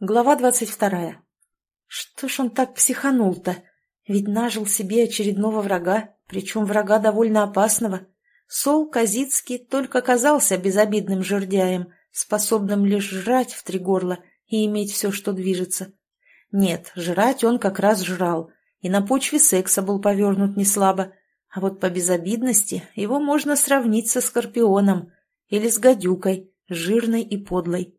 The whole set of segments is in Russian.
Глава двадцать вторая. Что ж он так психанул-то? Ведь нажил себе очередного врага, причем врага довольно опасного. Сол Казицкий только казался безобидным жердяем, способным лишь жрать в три горла и иметь все, что движется. Нет, жрать он как раз жрал, и на почве секса был повернут неслабо, а вот по безобидности его можно сравнить со скорпионом или с гадюкой, жирной и подлой.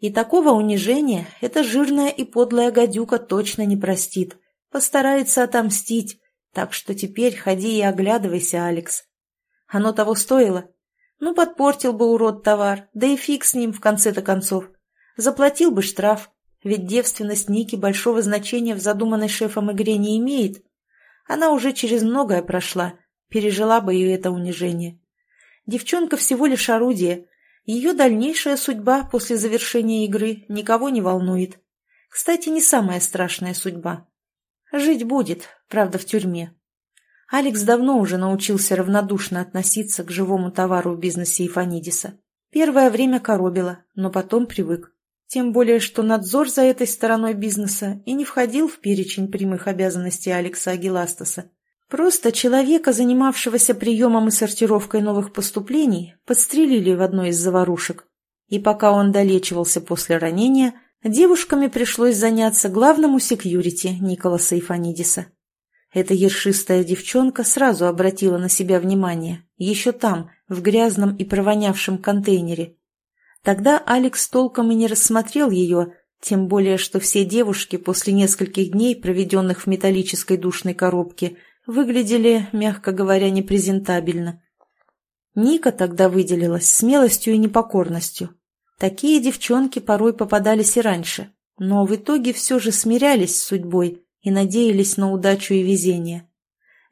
И такого унижения эта жирная и подлая гадюка точно не простит. Постарается отомстить. Так что теперь ходи и оглядывайся, Алекс. Оно того стоило. Ну, подпортил бы урод товар, да и фиг с ним в конце-то концов. Заплатил бы штраф, ведь девственность Ники большого значения в задуманной шефом игре не имеет. Она уже через многое прошла, пережила бы и это унижение. Девчонка всего лишь орудие, ее дальнейшая судьба после завершения игры никого не волнует. Кстати, не самая страшная судьба. Жить будет, правда, в тюрьме. Алекс давно уже научился равнодушно относиться к живому товару в бизнесе Ифанидиса. Первое время коробило, но потом привык. Тем более, что надзор за этой стороной бизнеса и не входил в перечень прямых обязанностей Алекса Агиластаса. Просто человека, занимавшегося приемом и сортировкой новых поступлений, подстрелили в одной из заварушек. И пока он долечивался после ранения, девушками пришлось заняться главному секьюрити Николаса Ифанидиса. Эта ершистая девчонка сразу обратила на себя внимание, еще там, в грязном и провонявшем контейнере. Тогда Алекс толком и не рассмотрел ее, тем более, что все девушки после нескольких дней, проведенных в металлической душной коробке, выглядели, мягко говоря, непрезентабельно. Ника тогда выделилась смелостью и непокорностью. Такие девчонки порой попадались и раньше, но в итоге все же смирялись с судьбой и надеялись на удачу и везение.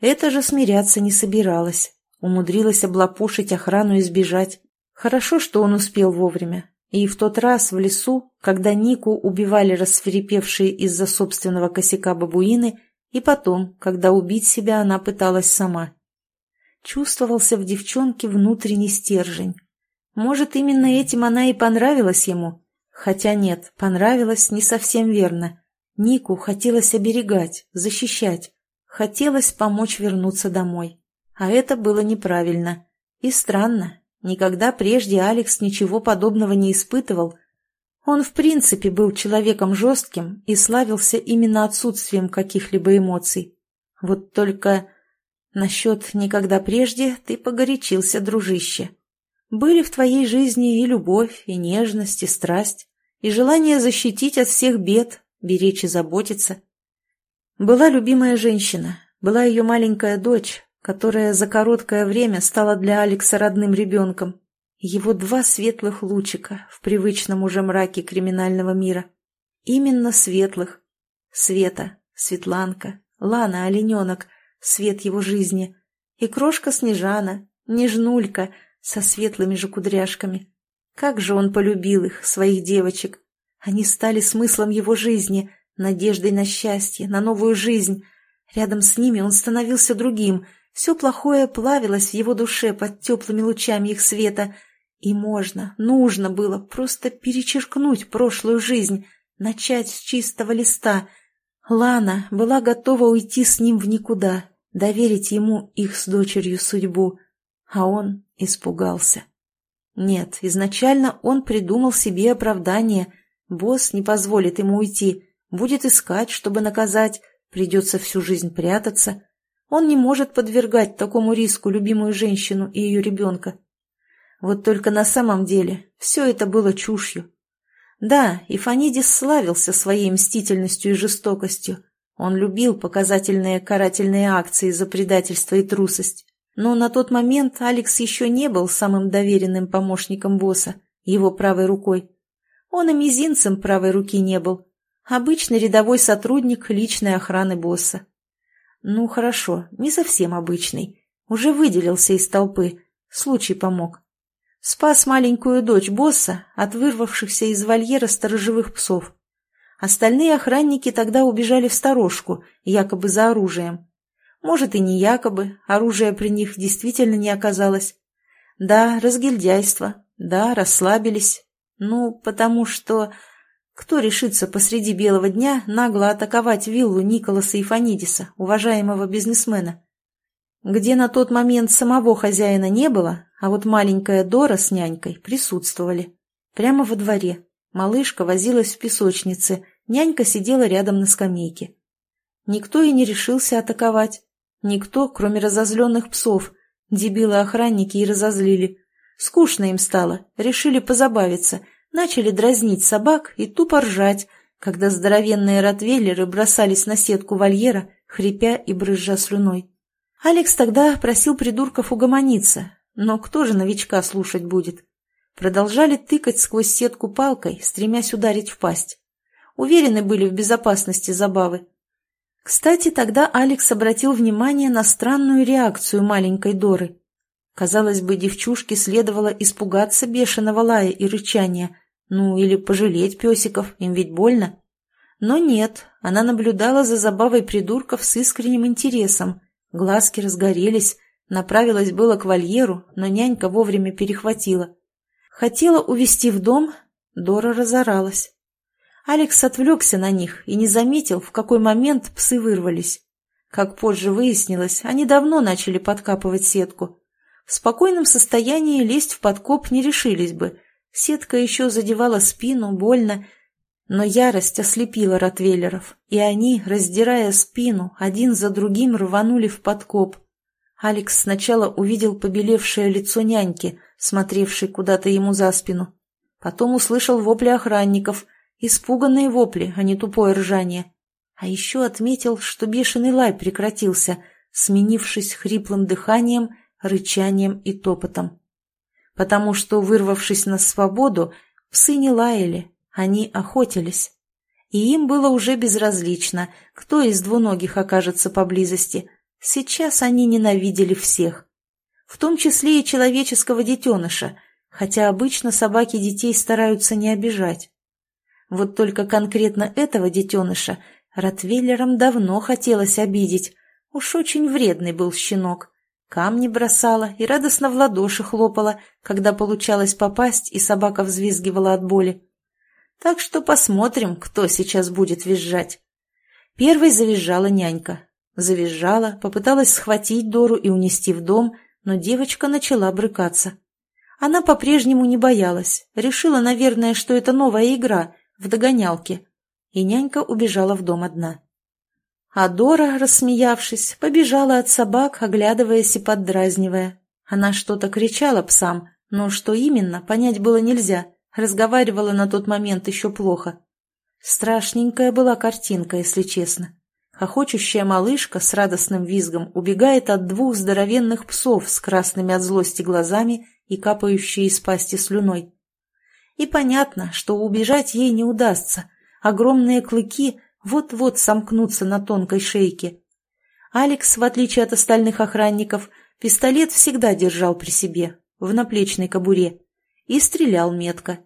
Это же смиряться не собиралась, умудрилась облапушить охрану и сбежать. Хорошо, что он успел вовремя. И в тот раз в лесу, когда Нику убивали расферепевшие из-за собственного косяка бабуины, и потом, когда убить себя она пыталась сама. Чувствовался в девчонке внутренний стержень. Может, именно этим она и понравилась ему? Хотя нет, понравилась не совсем верно. Нику хотелось оберегать, защищать. Хотелось помочь вернуться домой. А это было неправильно. И странно. Никогда прежде Алекс ничего подобного не испытывал, он в принципе был человеком жестким и славился именно отсутствием каких-либо эмоций. Вот только насчет «никогда прежде» ты погорячился, дружище. Были в твоей жизни и любовь, и нежность, и страсть, и желание защитить от всех бед, беречь и заботиться. Была любимая женщина, была ее маленькая дочь, которая за короткое время стала для Алекса родным ребенком. Его два светлых лучика в привычном уже мраке криминального мира. Именно светлых. Света, Светланка, Лана, Олененок, свет его жизни. И крошка Снежана, Нежнулька, со светлыми же кудряшками. Как же он полюбил их, своих девочек. Они стали смыслом его жизни, надеждой на счастье, на новую жизнь. Рядом с ними он становился другим. Все плохое плавилось в его душе под теплыми лучами их света — и можно, нужно было просто перечеркнуть прошлую жизнь, начать с чистого листа. Лана была готова уйти с ним в никуда, доверить ему их с дочерью судьбу, а он испугался. Нет, изначально он придумал себе оправдание. Босс не позволит ему уйти, будет искать, чтобы наказать, придется всю жизнь прятаться. Он не может подвергать такому риску любимую женщину и ее ребенка. Вот только на самом деле все это было чушью. Да, и Фанидис славился своей мстительностью и жестокостью. Он любил показательные карательные акции за предательство и трусость. Но на тот момент Алекс еще не был самым доверенным помощником босса, его правой рукой. Он и мизинцем правой руки не был. Обычный рядовой сотрудник личной охраны босса. Ну, хорошо, не совсем обычный. Уже выделился из толпы. Случай помог. Спас маленькую дочь босса от вырвавшихся из вольера сторожевых псов. Остальные охранники тогда убежали в сторожку, якобы за оружием. Может, и не якобы, оружия при них действительно не оказалось. Да, разгильдяйство, да, расслабились. Ну, потому что... Кто решится посреди белого дня нагло атаковать виллу Николаса Ифанидиса, уважаемого бизнесмена? Где на тот момент самого хозяина не было, а вот маленькая Дора с нянькой присутствовали. Прямо во дворе. Малышка возилась в песочнице, нянька сидела рядом на скамейке. Никто и не решился атаковать. Никто, кроме разозленных псов. Дебилы-охранники и разозлили. Скучно им стало, решили позабавиться, начали дразнить собак и тупо ржать, когда здоровенные ротвейлеры бросались на сетку вольера, хрипя и брызжа слюной. Алекс тогда просил придурков угомониться, но кто же новичка слушать будет? Продолжали тыкать сквозь сетку палкой, стремясь ударить в пасть. Уверены были в безопасности забавы. Кстати, тогда Алекс обратил внимание на странную реакцию маленькой Доры. Казалось бы, девчушке следовало испугаться бешеного лая и рычания, ну или пожалеть песиков, им ведь больно. Но нет, она наблюдала за забавой придурков с искренним интересом. Глазки разгорелись, направилась было к вольеру, но нянька вовремя перехватила. Хотела увести в дом, Дора разоралась. Алекс отвлекся на них и не заметил, в какой момент псы вырвались. Как позже выяснилось, они давно начали подкапывать сетку. В спокойном состоянии лезть в подкоп не решились бы. Сетка еще задевала спину, больно, но ярость ослепила ротвейлеров, и они, раздирая спину, один за другим рванули в подкоп. Алекс сначала увидел побелевшее лицо няньки, смотревший куда-то ему за спину. Потом услышал вопли охранников, испуганные вопли, а не тупое ржание. А еще отметил, что бешеный лай прекратился, сменившись хриплым дыханием, рычанием и топотом. Потому что, вырвавшись на свободу, псы не лаяли, они охотились. И им было уже безразлично, кто из двуногих окажется поблизости. Сейчас они ненавидели всех в том числе и человеческого детеныша, хотя обычно собаки детей стараются не обижать. Вот только конкретно этого детеныша Ротвейлерам давно хотелось обидеть. Уж очень вредный был щенок. Камни бросала и радостно в ладоши хлопала, когда получалось попасть, и собака взвизгивала от боли. Так что посмотрим, кто сейчас будет визжать. Первой завизжала нянька. Завизжала, попыталась схватить Дору и унести в дом, но девочка начала брыкаться. Она по-прежнему не боялась, решила, наверное, что это новая игра, в догонялке, и нянька убежала в дом одна. А Дора, рассмеявшись, побежала от собак, оглядываясь и поддразнивая. Она что-то кричала псам, но что именно, понять было нельзя, разговаривала на тот момент еще плохо. Страшненькая была картинка, если честно. Хохочущая малышка с радостным визгом убегает от двух здоровенных псов с красными от злости глазами и капающей из пасти слюной. И понятно, что убежать ей не удастся. Огромные клыки вот-вот сомкнутся на тонкой шейке. Алекс, в отличие от остальных охранников, пистолет всегда держал при себе, в наплечной кобуре, и стрелял метко.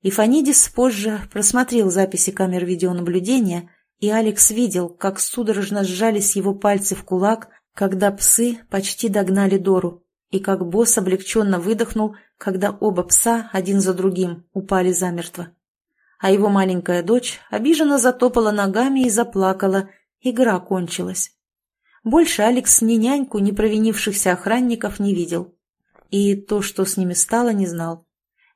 И Фанидис позже просмотрел записи камер видеонаблюдения – и Алекс видел, как судорожно сжались его пальцы в кулак, когда псы почти догнали Дору, и как босс облегченно выдохнул, когда оба пса один за другим упали замертво. А его маленькая дочь обиженно затопала ногами и заплакала, игра кончилась. Больше Алекс ни няньку, ни провинившихся охранников не видел. И то, что с ними стало, не знал.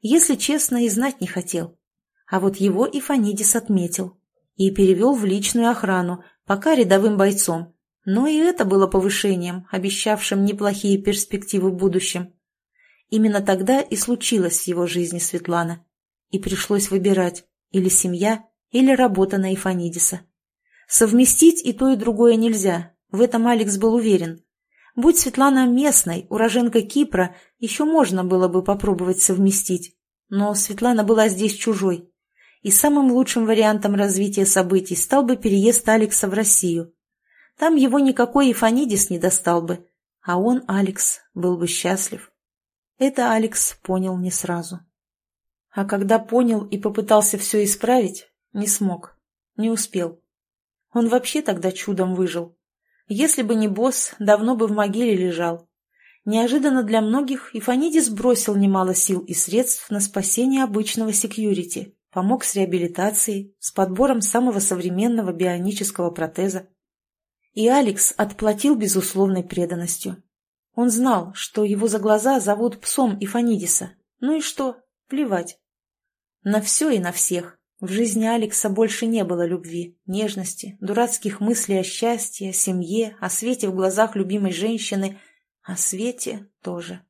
Если честно, и знать не хотел. А вот его и Фанидис отметил и перевел в личную охрану, пока рядовым бойцом. Но и это было повышением, обещавшим неплохие перспективы в будущем. Именно тогда и случилось в его жизни Светлана. И пришлось выбирать или семья, или работа на Ифанидиса. Совместить и то, и другое нельзя, в этом Алекс был уверен. Будь Светлана местной, уроженкой Кипра, еще можно было бы попробовать совместить. Но Светлана была здесь чужой, и самым лучшим вариантом развития событий стал бы переезд Алекса в Россию. Там его никакой Ифанидис не достал бы, а он, Алекс, был бы счастлив. Это Алекс понял не сразу. А когда понял и попытался все исправить, не смог, не успел. Он вообще тогда чудом выжил. Если бы не босс, давно бы в могиле лежал. Неожиданно для многих Ифанидис бросил немало сил и средств на спасение обычного секьюрити, помог с реабилитацией, с подбором самого современного бионического протеза. И Алекс отплатил безусловной преданностью. Он знал, что его за глаза зовут псом Ифанидиса. Ну и что? Плевать. На все и на всех. В жизни Алекса больше не было любви, нежности, дурацких мыслей о счастье, о семье, о свете в глазах любимой женщины, о свете тоже.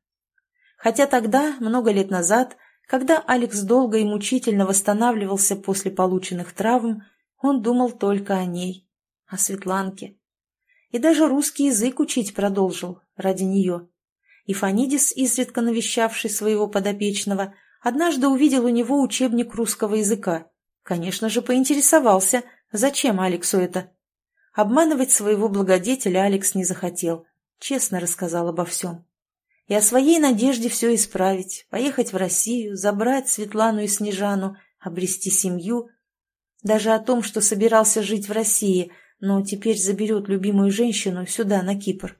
Хотя тогда, много лет назад, когда Алекс долго и мучительно восстанавливался после полученных травм, он думал только о ней, о Светланке. И даже русский язык учить продолжил ради нее. И Фанидис, изредка навещавший своего подопечного, однажды увидел у него учебник русского языка. Конечно же, поинтересовался, зачем Алексу это. Обманывать своего благодетеля Алекс не захотел, честно рассказал обо всем и о своей надежде все исправить, поехать в Россию, забрать Светлану и Снежану, обрести семью. Даже о том, что собирался жить в России, но теперь заберет любимую женщину сюда, на Кипр.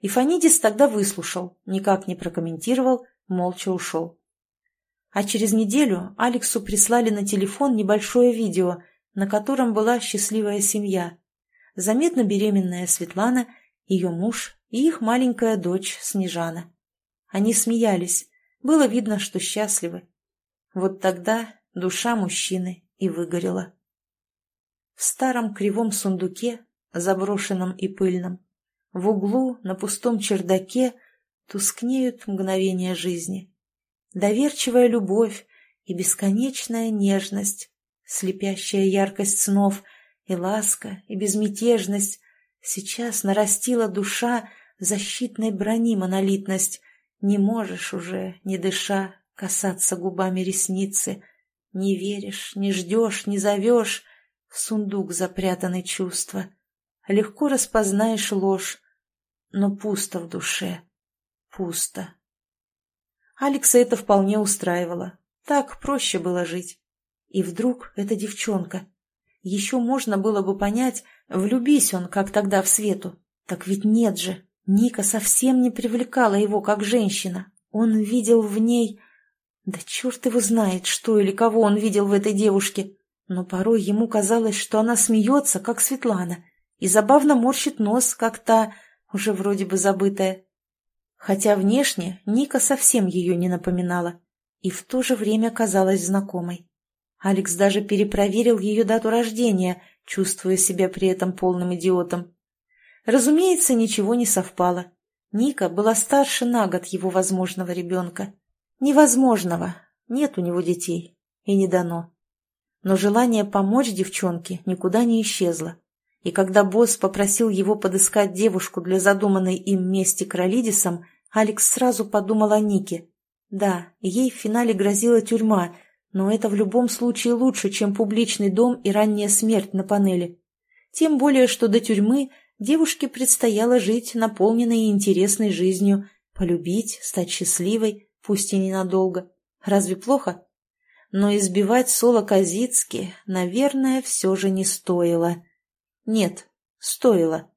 И Фанидис тогда выслушал, никак не прокомментировал, молча ушел. А через неделю Алексу прислали на телефон небольшое видео, на котором была счастливая семья. Заметно беременная Светлана, ее муж и их маленькая дочь Снежана. Они смеялись, было видно, что счастливы. Вот тогда душа мужчины и выгорела. В старом кривом сундуке, заброшенном и пыльном, в углу на пустом чердаке тускнеют мгновения жизни. Доверчивая любовь и бесконечная нежность, слепящая яркость снов и ласка, и безмятежность. Сейчас нарастила душа защитной брони монолитность. Не можешь уже, не дыша, касаться губами ресницы. Не веришь, не ждешь, не зовешь. В сундук запрятаны чувства. Легко распознаешь ложь, но пусто в душе. Пусто. Алекса это вполне устраивало. Так проще было жить. И вдруг эта девчонка. Еще можно было бы понять, влюбись он, как тогда в Свету. Так ведь нет же. Ника совсем не привлекала его как женщина. Он видел в ней... Да черт его знает, что или кого он видел в этой девушке. Но порой ему казалось, что она смеется, как Светлана, и забавно морщит нос, как та, уже вроде бы забытая. Хотя внешне Ника совсем ее не напоминала и в то же время казалась знакомой. Алекс даже перепроверил ее дату рождения, чувствуя себя при этом полным идиотом. Разумеется, ничего не совпало. Ника была старше на год его возможного ребенка. Невозможного. Нет у него детей. И не дано. Но желание помочь девчонке никуда не исчезло. И когда босс попросил его подыскать девушку для задуманной им мести к Ролидисам, Алекс сразу подумал о Нике. Да, ей в финале грозила тюрьма, но это в любом случае лучше, чем публичный дом и ранняя смерть на панели. Тем более, что до тюрьмы девушке предстояло жить наполненной и интересной жизнью, полюбить, стать счастливой, пусть и ненадолго. Разве плохо? Но избивать Соло Казицки, наверное, все же не стоило. Нет, стоило.